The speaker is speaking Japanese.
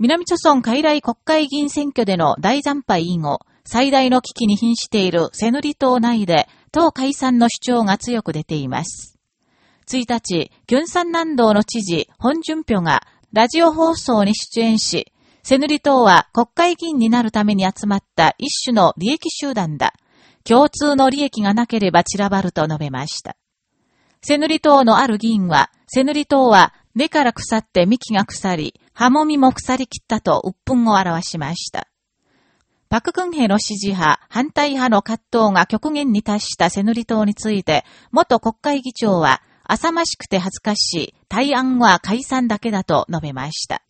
南朝村海来国会議員選挙での大惨敗以後、最大の危機に瀕しているセヌリ島内で、党解散の主張が強く出ています。1日、キュンサン南道の知事、本順平が、ラジオ放送に出演し、セヌリ島は国会議員になるために集まった一種の利益集団だ。共通の利益がなければ散らばると述べました。セヌリ島のある議員は、セヌリ島は根から腐って幹が腐り、葉もみも腐りきったと鬱憤を表しました。パククンヘの支持派、反対派の葛藤が極限に達したセヌリ島について、元国会議長は、浅ましくて恥ずかしい、対案は解散だけだと述べました。